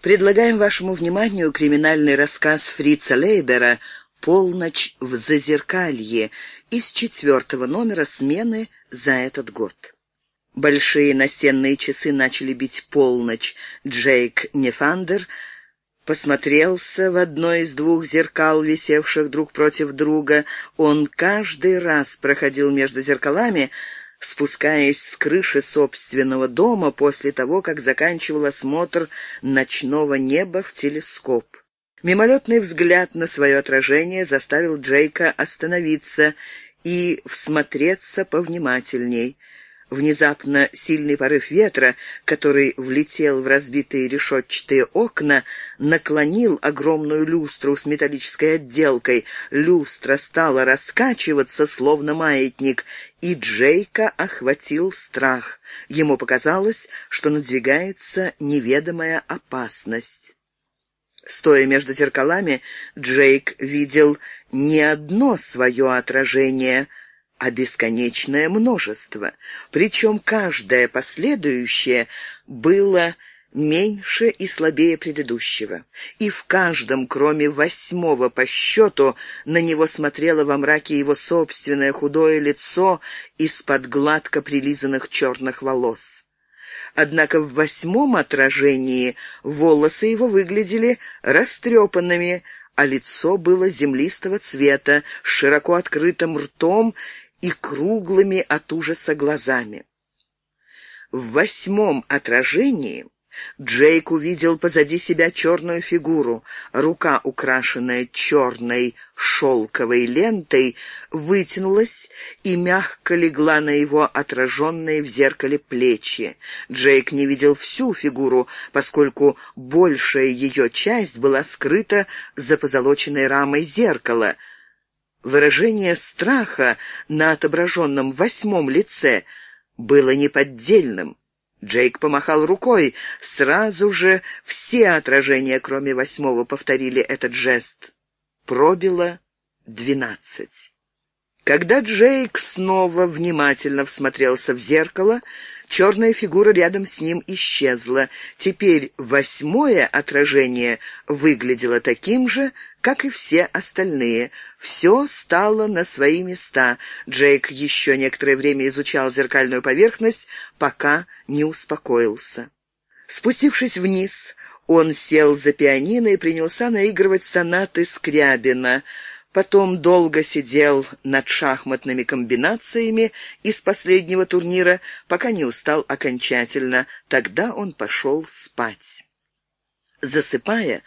Предлагаем вашему вниманию криминальный рассказ Фрица Лейбера «Полночь в Зазеркалье» из четвертого номера смены за этот год. Большие настенные часы начали бить полночь. Джейк Нефандер посмотрелся в одно из двух зеркал, висевших друг против друга. Он каждый раз проходил между зеркалами, спускаясь с крыши собственного дома после того, как заканчивал осмотр ночного неба в телескоп. Мимолетный взгляд на свое отражение заставил Джейка остановиться и всмотреться повнимательней. Внезапно сильный порыв ветра, который влетел в разбитые решетчатые окна, наклонил огромную люстру с металлической отделкой. Люстра стала раскачиваться, словно маятник, и Джейка охватил страх. Ему показалось, что надвигается неведомая опасность. Стоя между зеркалами, Джейк видел не одно свое отражение — а бесконечное множество. Причем каждое последующее было меньше и слабее предыдущего. И в каждом, кроме восьмого по счету, на него смотрело во мраке его собственное худое лицо из-под гладко прилизанных черных волос. Однако в восьмом отражении волосы его выглядели растрепанными, а лицо было землистого цвета, с широко открытым ртом и круглыми от ужаса глазами. В восьмом отражении Джейк увидел позади себя черную фигуру. Рука, украшенная черной шелковой лентой, вытянулась и мягко легла на его отраженные в зеркале плечи. Джейк не видел всю фигуру, поскольку большая ее часть была скрыта за позолоченной рамой зеркала — Выражение страха на отображенном восьмом лице было неподдельным. Джейк помахал рукой. Сразу же все отражения, кроме восьмого, повторили этот жест. Пробило двенадцать. Когда Джейк снова внимательно всмотрелся в зеркало, черная фигура рядом с ним исчезла. Теперь восьмое отражение выглядело таким же, как и все остальные. Все стало на свои места. Джейк еще некоторое время изучал зеркальную поверхность, пока не успокоился. Спустившись вниз, он сел за пианино и принялся наигрывать сонаты Скрябина — Потом долго сидел над шахматными комбинациями из последнего турнира, пока не устал окончательно. Тогда он пошел спать. Засыпая,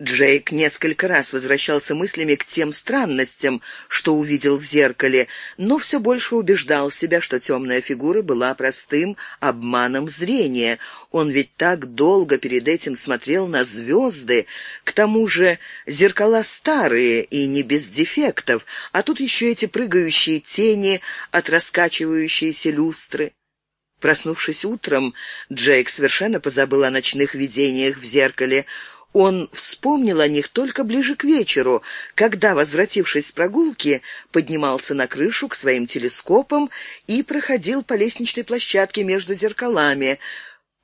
Джейк несколько раз возвращался мыслями к тем странностям, что увидел в зеркале, но все больше убеждал себя, что темная фигура была простым обманом зрения. Он ведь так долго перед этим смотрел на звезды. К тому же зеркала старые и не без дефектов, а тут еще эти прыгающие тени от раскачивающейся люстры. Проснувшись утром, Джейк совершенно позабыл о ночных видениях в зеркале. Он вспомнил о них только ближе к вечеру, когда, возвратившись с прогулки, поднимался на крышу к своим телескопам и проходил по лестничной площадке между зеркалами,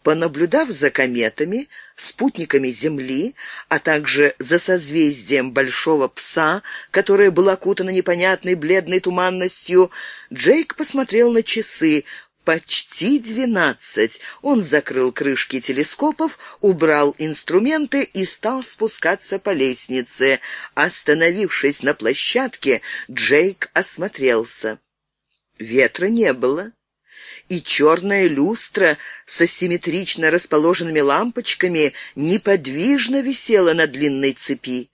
Понаблюдав за кометами, спутниками Земли, а также за созвездием Большого Пса, которое было окутано непонятной бледной туманностью, Джейк посмотрел на часы, Почти двенадцать. Он закрыл крышки телескопов, убрал инструменты и стал спускаться по лестнице. Остановившись на площадке, Джейк осмотрелся. Ветра не было и черная люстра с асимметрично расположенными лампочками неподвижно висела на длинной цепи.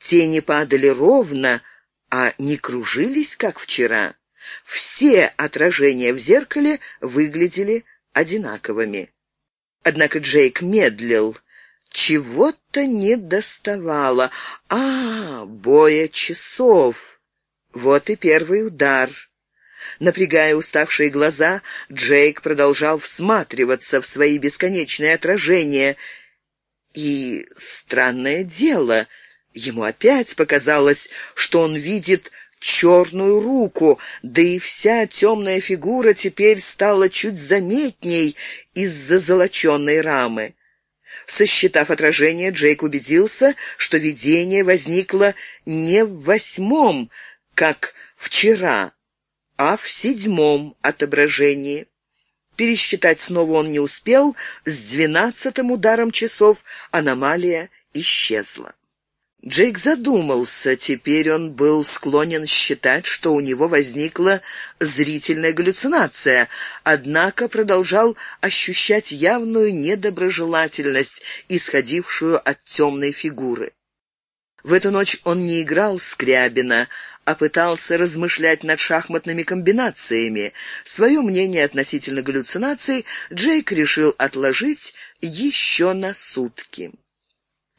Тени падали ровно, а не кружились, как вчера. Все отражения в зеркале выглядели одинаковыми. Однако Джейк медлил. Чего-то не доставало. А, боя часов. Вот и первый удар. Напрягая уставшие глаза, Джейк продолжал всматриваться в свои бесконечные отражения. И странное дело, ему опять показалось, что он видит черную руку, да и вся темная фигура теперь стала чуть заметней из-за золоченной рамы. Сосчитав отражение, Джейк убедился, что видение возникло не в восьмом, как вчера, а в седьмом отображении. Пересчитать снова он не успел, с двенадцатым ударом часов аномалия исчезла. Джейк задумался. Теперь он был склонен считать, что у него возникла зрительная галлюцинация, однако продолжал ощущать явную недоброжелательность, исходившую от темной фигуры. В эту ночь он не играл Скрябина, а пытался размышлять над шахматными комбинациями. Свое мнение относительно галлюцинаций Джейк решил отложить еще на сутки.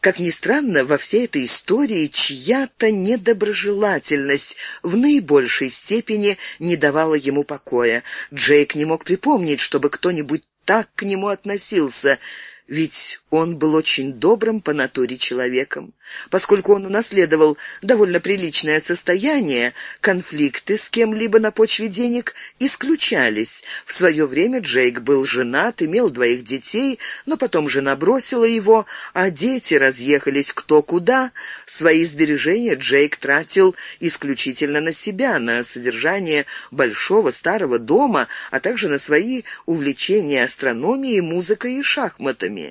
Как ни странно, во всей этой истории чья-то недоброжелательность в наибольшей степени не давала ему покоя. Джейк не мог припомнить, чтобы кто-нибудь так к нему относился — ведь он был очень добрым по натуре человеком. Поскольку он унаследовал довольно приличное состояние, конфликты с кем-либо на почве денег исключались. В свое время Джейк был женат, имел двоих детей, но потом жена бросила его, а дети разъехались кто куда. Свои сбережения Джейк тратил исключительно на себя, на содержание большого старого дома, а также на свои увлечения астрономией, музыкой и шахматами.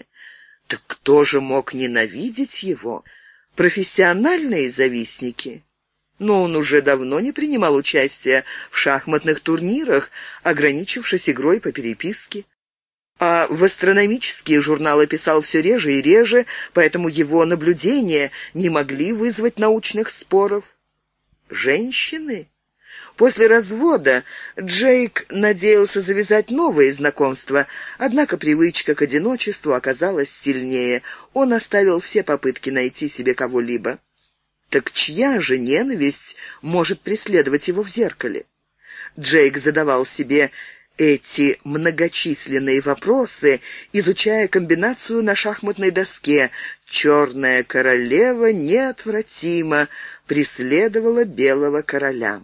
Так кто же мог ненавидеть его? Профессиональные завистники? Но он уже давно не принимал участия в шахматных турнирах, ограничившись игрой по переписке. А в астрономические журналы писал все реже и реже, поэтому его наблюдения не могли вызвать научных споров. Женщины? После развода Джейк надеялся завязать новые знакомства, однако привычка к одиночеству оказалась сильнее. Он оставил все попытки найти себе кого-либо. Так чья же ненависть может преследовать его в зеркале? Джейк задавал себе эти многочисленные вопросы, изучая комбинацию на шахматной доске. Черная королева неотвратимо преследовала белого короля.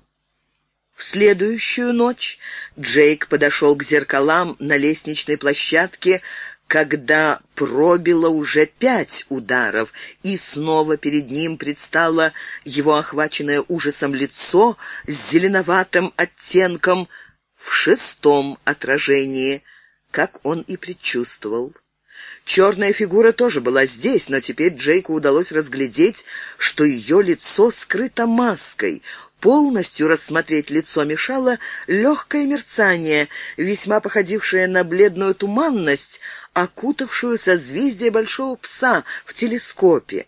В следующую ночь Джейк подошел к зеркалам на лестничной площадке, когда пробило уже пять ударов, и снова перед ним предстало его охваченное ужасом лицо с зеленоватым оттенком в шестом отражении, как он и предчувствовал. Черная фигура тоже была здесь, но теперь Джейку удалось разглядеть, что ее лицо скрыто маской. Полностью рассмотреть лицо мешало легкое мерцание, весьма походившее на бледную туманность, окутавшую созвездие большого пса в телескопе.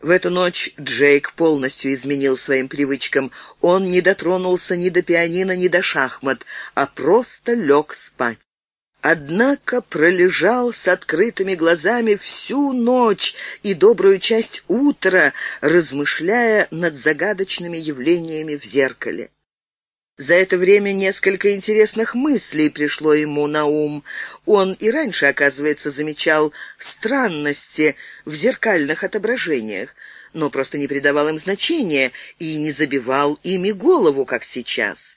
В эту ночь Джейк полностью изменил своим привычкам. Он не дотронулся ни до пианино, ни до шахмат, а просто лег спать. Однако пролежал с открытыми глазами всю ночь и добрую часть утра, размышляя над загадочными явлениями в зеркале. За это время несколько интересных мыслей пришло ему на ум. Он и раньше, оказывается, замечал странности в зеркальных отображениях, но просто не придавал им значения и не забивал ими голову, как сейчас.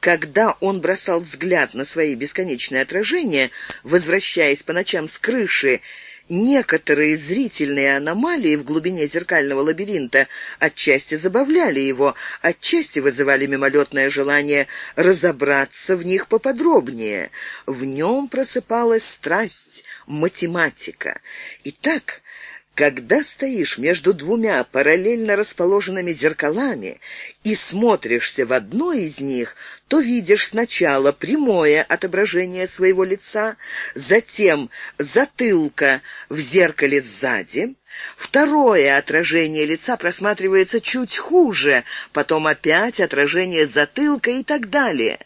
Когда он бросал взгляд на свои бесконечные отражения, возвращаясь по ночам с крыши, некоторые зрительные аномалии в глубине зеркального лабиринта отчасти забавляли его, отчасти вызывали мимолетное желание разобраться в них поподробнее. В нем просыпалась страсть, математика. И так когда стоишь между двумя параллельно расположенными зеркалами и смотришься в одно из них, то видишь сначала прямое отображение своего лица, затем затылка в зеркале сзади, второе отражение лица просматривается чуть хуже, потом опять отражение затылка и так далее.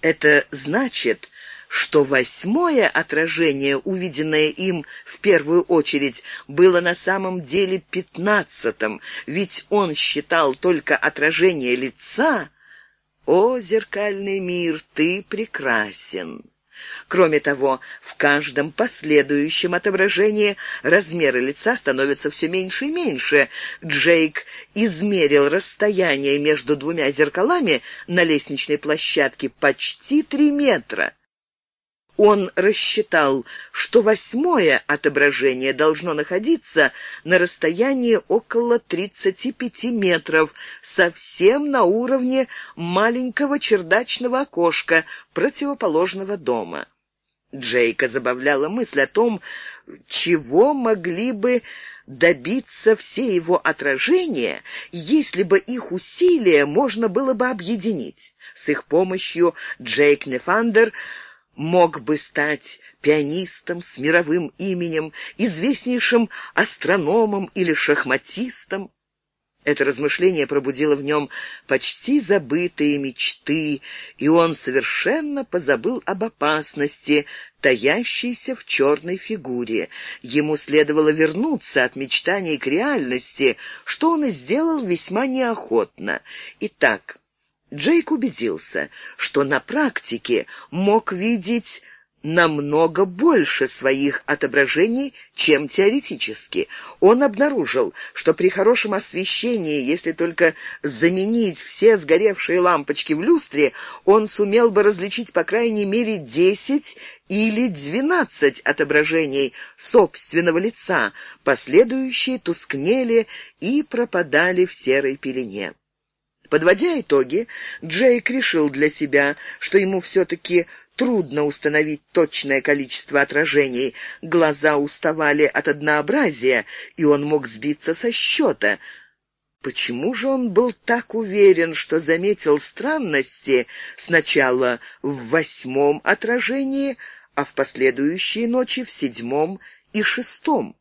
Это значит, что восьмое отражение, увиденное им в первую очередь, было на самом деле пятнадцатым, ведь он считал только отражение лица. «О, зеркальный мир, ты прекрасен!» Кроме того, в каждом последующем отображении размеры лица становятся все меньше и меньше. Джейк измерил расстояние между двумя зеркалами на лестничной площадке почти три метра. Он рассчитал, что восьмое отображение должно находиться на расстоянии около 35 метров, совсем на уровне маленького чердачного окошка противоположного дома. Джейка забавляла мысль о том, чего могли бы добиться все его отражения, если бы их усилия можно было бы объединить. С их помощью Джейк Нефандер мог бы стать пианистом с мировым именем, известнейшим астрономом или шахматистом. Это размышление пробудило в нем почти забытые мечты, и он совершенно позабыл об опасности, таящейся в черной фигуре. Ему следовало вернуться от мечтаний к реальности, что он и сделал весьма неохотно. Итак, Джейк убедился, что на практике мог видеть намного больше своих отображений, чем теоретически. Он обнаружил, что при хорошем освещении, если только заменить все сгоревшие лампочки в люстре, он сумел бы различить по крайней мере десять или двенадцать отображений собственного лица, последующие тускнели и пропадали в серой пелене. Подводя итоги, Джейк решил для себя, что ему все-таки трудно установить точное количество отражений. Глаза уставали от однообразия, и он мог сбиться со счета. Почему же он был так уверен, что заметил странности сначала в восьмом отражении, а в последующие ночи в седьмом и шестом?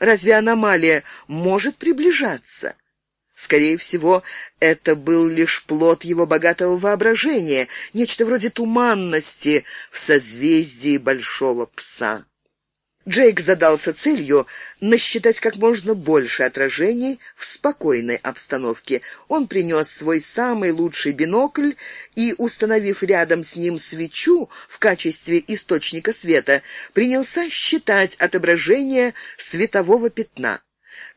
Разве аномалия может приближаться? Скорее всего, это был лишь плод его богатого воображения, нечто вроде туманности в созвездии большого пса. Джейк задался целью насчитать как можно больше отражений в спокойной обстановке. Он принес свой самый лучший бинокль и, установив рядом с ним свечу в качестве источника света, принялся считать отображения светового пятна.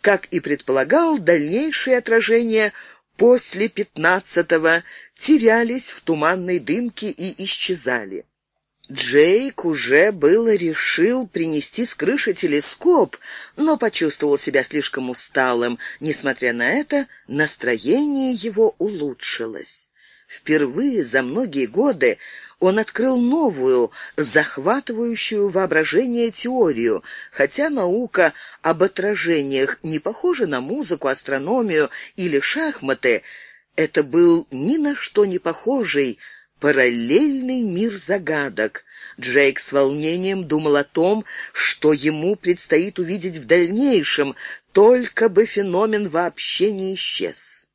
Как и предполагал, дальнейшие отражения после пятнадцатого терялись в туманной дымке и исчезали. Джейк уже было решил принести с крыши телескоп, но почувствовал себя слишком усталым. Несмотря на это, настроение его улучшилось. Впервые за многие годы он открыл новую, захватывающую воображение теорию, хотя наука об отражениях не похожа на музыку, астрономию или шахматы, это был ни на что не похожий параллельный мир загадок. Джейк с волнением думал о том, что ему предстоит увидеть в дальнейшем, только бы феномен вообще не исчез.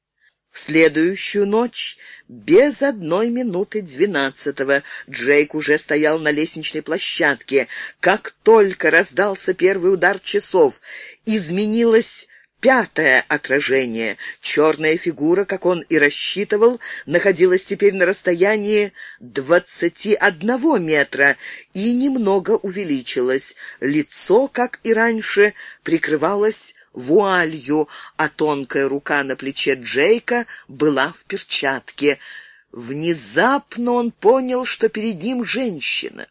В следующую ночь, без одной минуты двенадцатого, Джейк уже стоял на лестничной площадке. Как только раздался первый удар часов, изменилось пятое отражение. Черная фигура, как он и рассчитывал, находилась теперь на расстоянии двадцати одного метра и немного увеличилась. Лицо, как и раньше, прикрывалось вуалью, а тонкая рука на плече Джейка была в перчатке. Внезапно он понял, что перед ним женщина.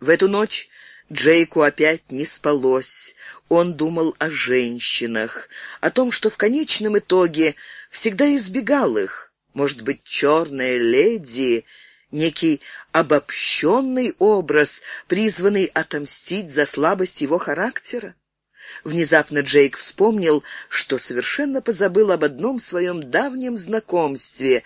В эту ночь Джейку опять не спалось. Он думал о женщинах, о том, что в конечном итоге всегда избегал их. Может быть, черная леди, некий обобщенный образ, призванный отомстить за слабость его характера? Внезапно Джейк вспомнил, что совершенно позабыл об одном своем давнем знакомстве.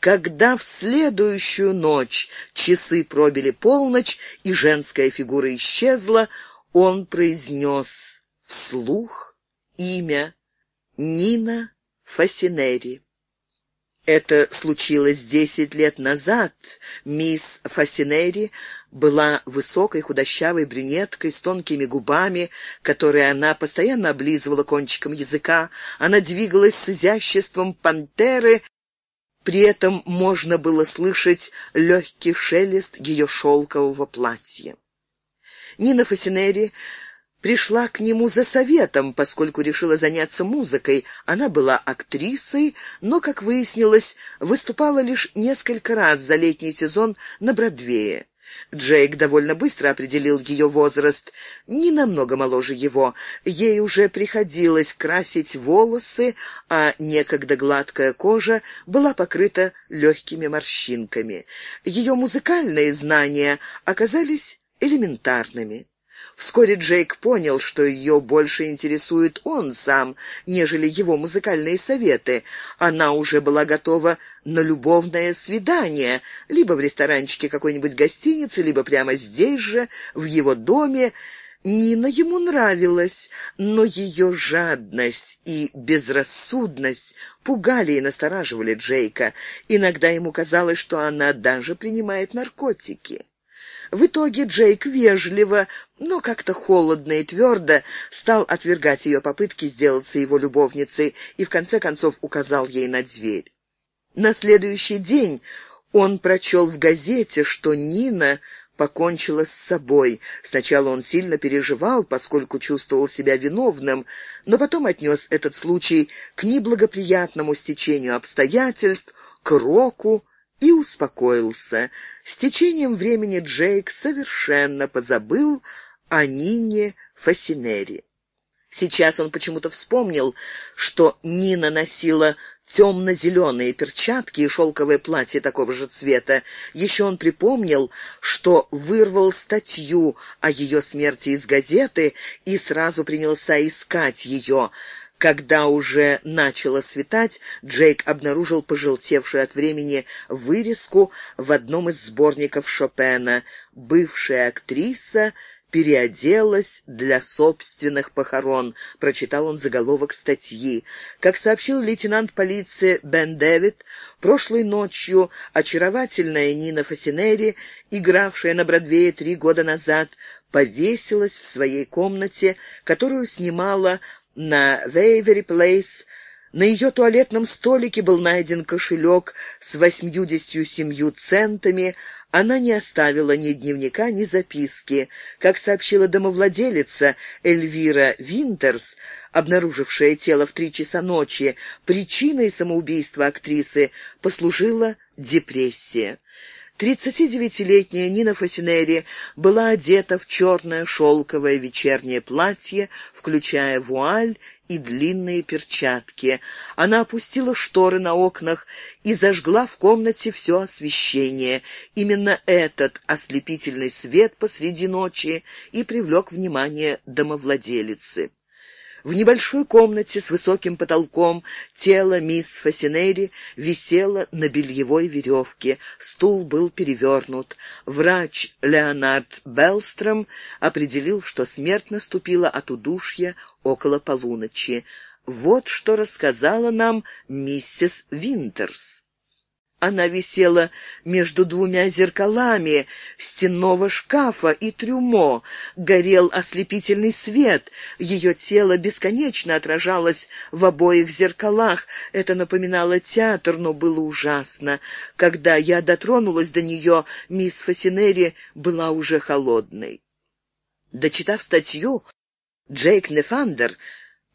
Когда в следующую ночь часы пробили полночь и женская фигура исчезла, он произнес вслух имя Нина Фасинери. Это случилось десять лет назад. Мисс Фасинери была высокой худощавой брюнеткой с тонкими губами, которые она постоянно облизывала кончиком языка. Она двигалась с изяществом пантеры, при этом можно было слышать легкий шелест ее шелкового платья. Нина Фасинери пришла к нему за советом, поскольку решила заняться музыкой. Она была актрисой, но, как выяснилось, выступала лишь несколько раз за летний сезон на Бродвее. Джейк довольно быстро определил ее возраст, не намного моложе его. Ей уже приходилось красить волосы, а некогда гладкая кожа была покрыта легкими морщинками. Ее музыкальные знания оказались элементарными. Вскоре Джейк понял, что ее больше интересует он сам, нежели его музыкальные советы. Она уже была готова на любовное свидание, либо в ресторанчике какой-нибудь гостиницы, либо прямо здесь же, в его доме. Нина ему нравилась, но ее жадность и безрассудность пугали и настораживали Джейка. Иногда ему казалось, что она даже принимает наркотики. В итоге Джейк вежливо, но как-то холодно и твердо стал отвергать ее попытки сделаться его любовницей и в конце концов указал ей на дверь. На следующий день он прочел в газете, что Нина покончила с собой. Сначала он сильно переживал, поскольку чувствовал себя виновным, но потом отнес этот случай к неблагоприятному стечению обстоятельств, к року, и успокоился. С течением времени Джейк совершенно позабыл о Нине Фасинери. Сейчас он почему-то вспомнил, что Нина носила темно-зеленые перчатки и шелковое платье такого же цвета. Еще он припомнил, что вырвал статью о ее смерти из газеты и сразу принялся искать ее. Когда уже начало светать, Джейк обнаружил пожелтевшую от времени вырезку в одном из сборников Шопена. Бывшая актриса переоделась для собственных похорон, прочитал он заголовок статьи. Как сообщил лейтенант полиции Бен Дэвид, прошлой ночью очаровательная Нина Фасинери, игравшая на Бродвее три года назад, повесилась в своей комнате, которую снимала на Вейвери Плейс на ее туалетном столике был найден кошелек с восьмидесятью семью центами. Она не оставила ни дневника, ни записки. Как сообщила домовладелица Эльвира Винтерс, обнаружившая тело в три часа ночи, причиной самоубийства актрисы послужила депрессия. 39-летняя Нина Фасинери была одета в черное шелковое вечернее платье, включая вуаль и длинные перчатки. Она опустила шторы на окнах и зажгла в комнате все освещение. Именно этот ослепительный свет посреди ночи и привлек внимание домовладелицы. В небольшой комнате с высоким потолком тело мисс Фасинери висело на бельевой веревке. Стул был перевернут. Врач Леонард Белстром определил, что смерть наступила от удушья около полуночи. Вот что рассказала нам миссис Винтерс. Она висела между двумя зеркалами стенного шкафа и трюмо. Горел ослепительный свет. Ее тело бесконечно отражалось в обоих зеркалах. Это напоминало театр, но было ужасно. Когда я дотронулась до нее, мисс Фасинери была уже холодной. Дочитав статью, Джейк Нефандер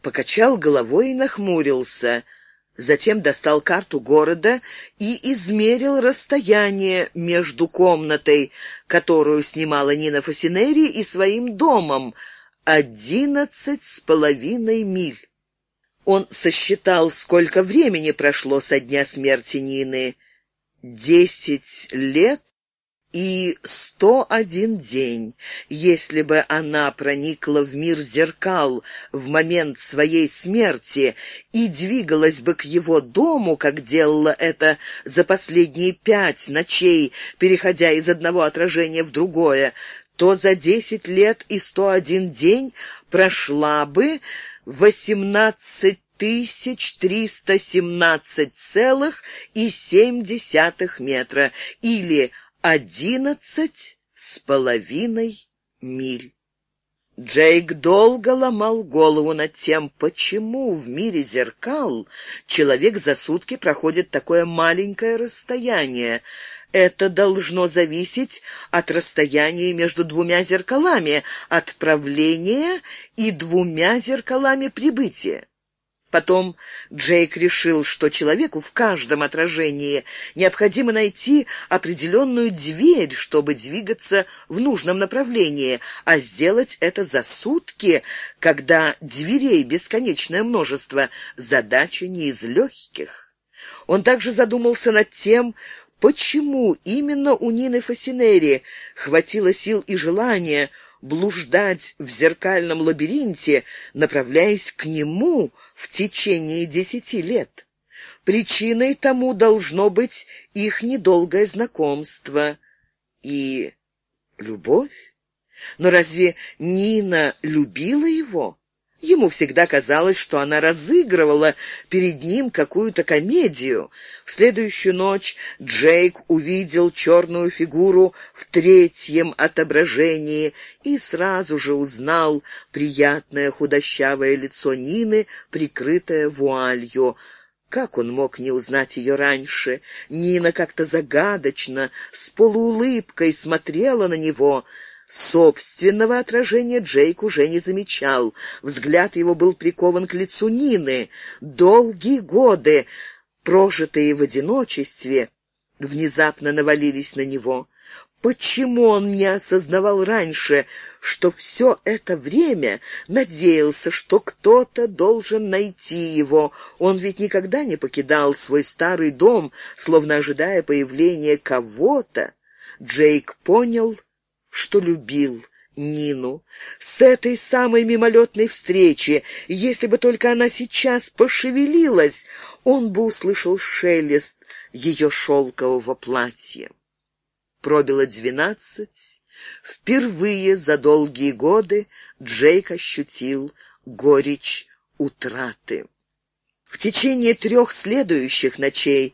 покачал головой и нахмурился — Затем достал карту города и измерил расстояние между комнатой, которую снимала Нина Фасинери, и своим домом — одиннадцать с половиной миль. Он сосчитал, сколько времени прошло со дня смерти Нины. Десять лет и сто один день, если бы она проникла в мир зеркал в момент своей смерти и двигалась бы к его дому, как делала это за последние пять ночей, переходя из одного отражения в другое, то за десять лет и сто один день прошла бы восемнадцать тысяч триста семнадцать целых и семь десятых метра, или одиннадцать с половиной миль. Джейк долго ломал голову над тем, почему в мире зеркал человек за сутки проходит такое маленькое расстояние. Это должно зависеть от расстояния между двумя зеркалами, отправления и двумя зеркалами прибытия. Потом Джейк решил, что человеку в каждом отражении необходимо найти определенную дверь, чтобы двигаться в нужном направлении, а сделать это за сутки, когда дверей бесконечное множество, задача не из легких. Он также задумался над тем, почему именно у Нины Фасинери хватило сил и желания блуждать в зеркальном лабиринте, направляясь к нему в течение десяти лет. Причиной тому должно быть их недолгое знакомство и любовь. Но разве Нина любила его? Ему всегда казалось, что она разыгрывала перед ним какую-то комедию. В следующую ночь Джейк увидел черную фигуру в третьем отображении и сразу же узнал приятное худощавое лицо Нины, прикрытое вуалью. Как он мог не узнать ее раньше? Нина как-то загадочно, с полуулыбкой смотрела на него — Собственного отражения Джейк уже не замечал. Взгляд его был прикован к лицу Нины. Долгие годы, прожитые в одиночестве, внезапно навалились на него. Почему он не осознавал раньше, что все это время надеялся, что кто-то должен найти его? Он ведь никогда не покидал свой старый дом, словно ожидая появления кого-то. Джейк понял что любил Нину. С этой самой мимолетной встречи, если бы только она сейчас пошевелилась, он бы услышал шелест ее шелкового платья. Пробило двенадцать. Впервые за долгие годы Джейк ощутил горечь утраты. В течение трех следующих ночей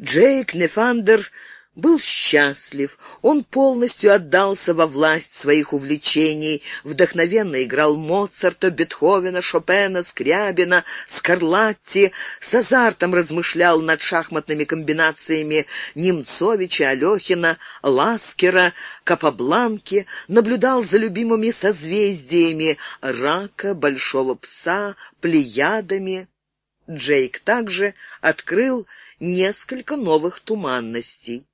Джейк Нефандер был счастлив. Он полностью отдался во власть своих увлечений, вдохновенно играл Моцарта, Бетховена, Шопена, Скрябина, Скарлатти, с азартом размышлял над шахматными комбинациями Немцовича, Алехина, Ласкера, Капабланки, наблюдал за любимыми созвездиями рака, большого пса, плеядами. Джейк также открыл несколько новых туманностей.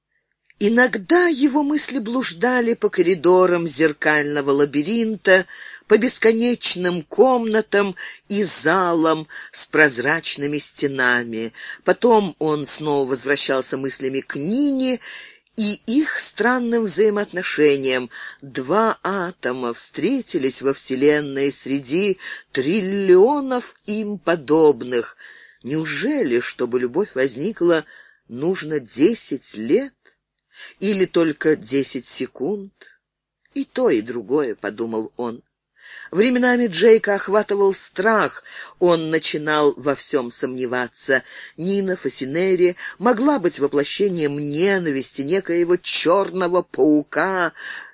Иногда его мысли блуждали по коридорам зеркального лабиринта, по бесконечным комнатам и залам с прозрачными стенами. Потом он снова возвращался мыслями к Нине и их странным взаимоотношениям. Два атома встретились во Вселенной среди триллионов им подобных. Неужели, чтобы любовь возникла, нужно десять лет? Или только десять секунд? И то, и другое, — подумал он. Временами Джейка охватывал страх. Он начинал во всем сомневаться. Нина Фасинери могла быть воплощением ненависти, некоего черного паука,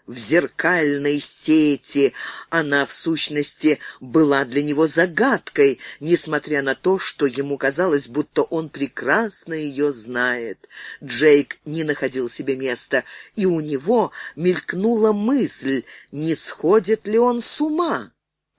в зеркальной сети. Она, в сущности, была для него загадкой, несмотря на то, что ему казалось, будто он прекрасно ее знает. Джейк не находил себе места, и у него мелькнула мысль, не сходит ли он с ума.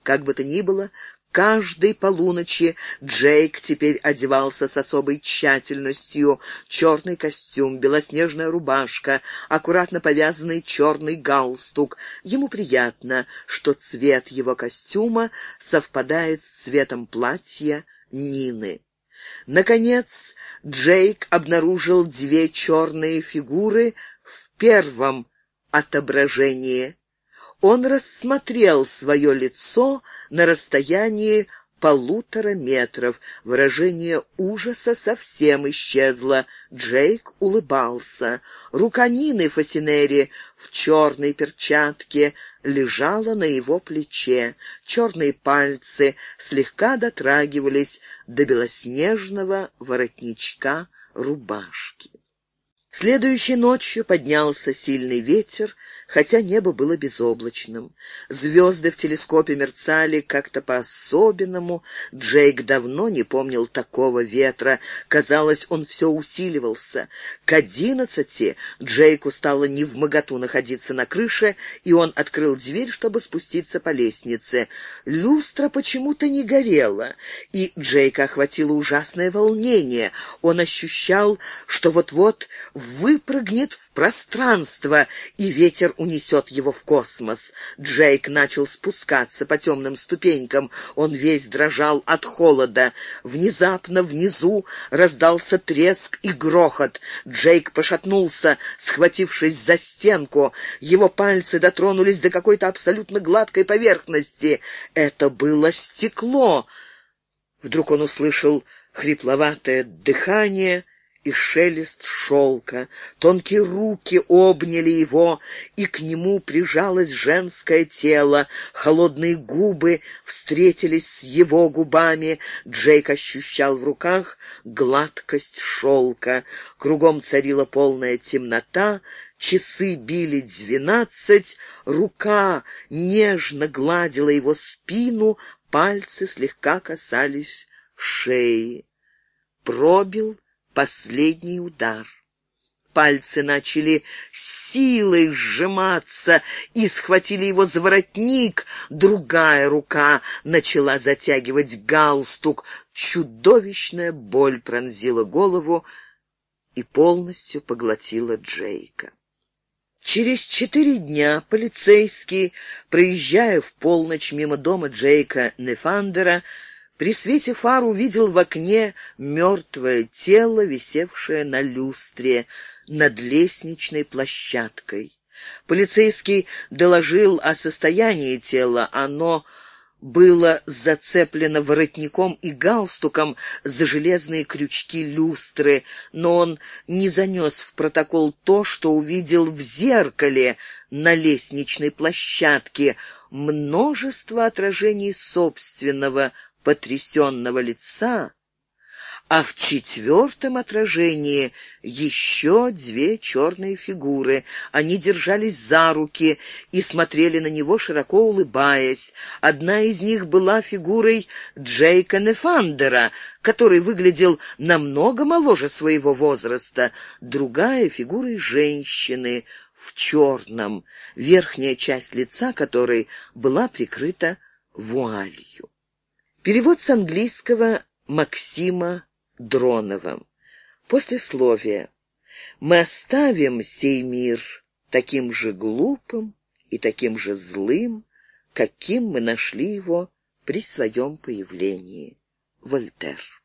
Как бы то ни было, Каждой полуночи Джейк теперь одевался с особой тщательностью. Черный костюм, белоснежная рубашка, аккуратно повязанный черный галстук. Ему приятно, что цвет его костюма совпадает с цветом платья Нины. Наконец, Джейк обнаружил две черные фигуры в первом отображении он рассмотрел свое лицо на расстоянии полутора метров. Выражение ужаса совсем исчезло. Джейк улыбался. Рука Нины Фасинери в черной перчатке лежала на его плече. Черные пальцы слегка дотрагивались до белоснежного воротничка рубашки. Следующей ночью поднялся сильный ветер, хотя небо было безоблачным. Звезды в телескопе мерцали как-то по-особенному. Джейк давно не помнил такого ветра. Казалось, он все усиливался. К одиннадцати Джейку стало невмоготу находиться на крыше, и он открыл дверь, чтобы спуститься по лестнице. Люстра почему-то не горела, и Джейка охватило ужасное волнение. Он ощущал, что вот-вот выпрыгнет в пространство, и ветер унесет его в космос. Джейк начал спускаться по темным ступенькам. Он весь дрожал от холода. Внезапно внизу раздался треск и грохот. Джейк пошатнулся, схватившись за стенку. Его пальцы дотронулись до какой-то абсолютно гладкой поверхности. Это было стекло. Вдруг он услышал хрипловатое дыхание и шелест шелка. Тонкие руки обняли его, и к нему прижалось женское тело. Холодные губы встретились с его губами. Джейк ощущал в руках гладкость шелка. Кругом царила полная темнота, часы били двенадцать, рука нежно гладила его спину, пальцы слегка касались шеи. Пробил последний удар. Пальцы начали силой сжиматься и схватили его за воротник. Другая рука начала затягивать галстук. Чудовищная боль пронзила голову и полностью поглотила Джейка. Через четыре дня полицейский, проезжая в полночь мимо дома Джейка Нефандера, при свете фар увидел в окне мертвое тело, висевшее на люстре над лестничной площадкой. Полицейский доложил о состоянии тела. Оно было зацеплено воротником и галстуком за железные крючки люстры, но он не занес в протокол то, что увидел в зеркале на лестничной площадке, множество отражений собственного потрясенного лица, а в четвертом отражении еще две черные фигуры. Они держались за руки и смотрели на него, широко улыбаясь. Одна из них была фигурой Джейка Нефандера, который выглядел намного моложе своего возраста, другая — фигурой женщины в черном, верхняя часть лица которой была прикрыта вуалью. Перевод с английского Максима Дронова. Послесловие. Мы оставим сей мир таким же глупым и таким же злым, каким мы нашли его при своем появлении. Вольтер.